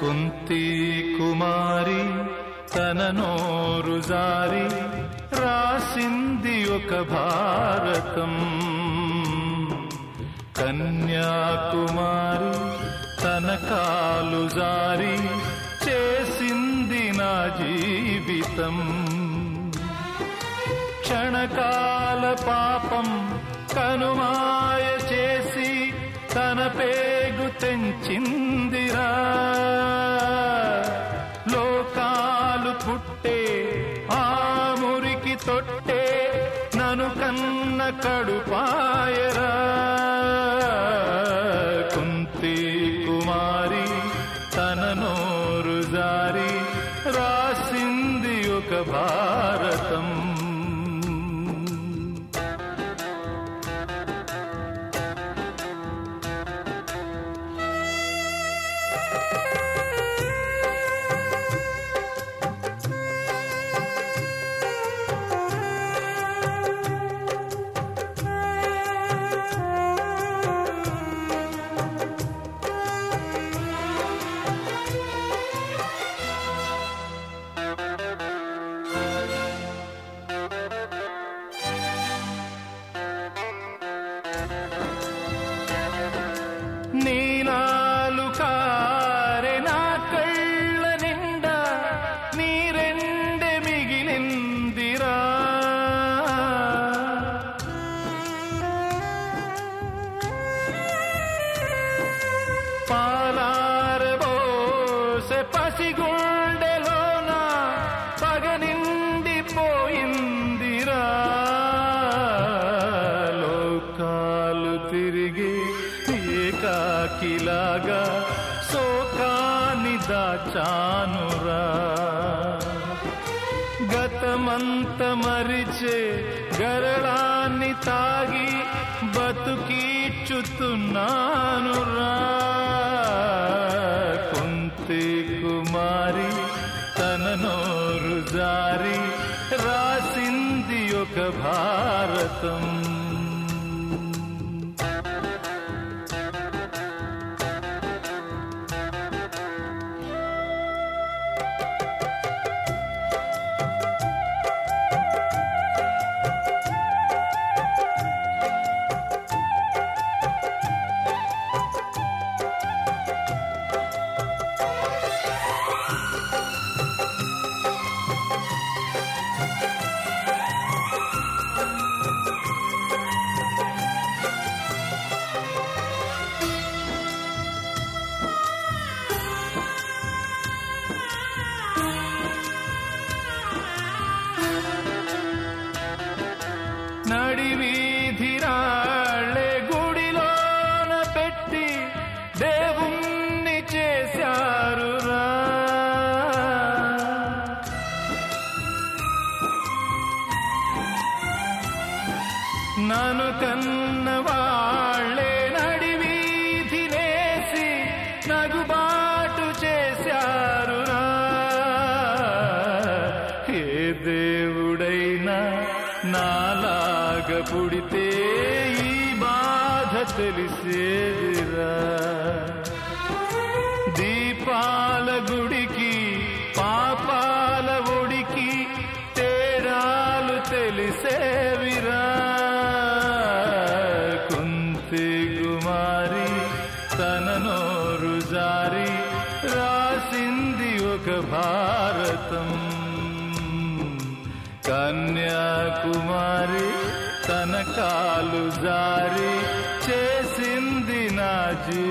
కుంతి కుమారి తన నోరు జారి రాసింది ఒక భారతం. కన్యాకుమారి తన కాలు జారి చేసింది నా జీవితం. క్షణకాల పాపం కనుమాయ చేసి తన పేగు నను కన్న కడుపాయరా. కుంతి కుమారి తన నోరు జారి రాసింది ఒక భార. నిండిపోయిందిరా లోకాలు తిరిగి ఏకాకిలాగా శోకాని దాచానురా. గతమంత మరిచే గరళాన్ని తాగి బతుకీడ్చుతున్నానురా కుంతి కుమారి ारि रासिन्धि भारतम्। నను కన్న వాళ్ళే నడి వీధినేసి నగుబాటు చేశారురా ఏ దేవుడైనా నాలాగ పుడితే ఈ బాధ తెలిసేదిరా కన్యాకుమారి తన కాలు జారి చేసింది నా జీ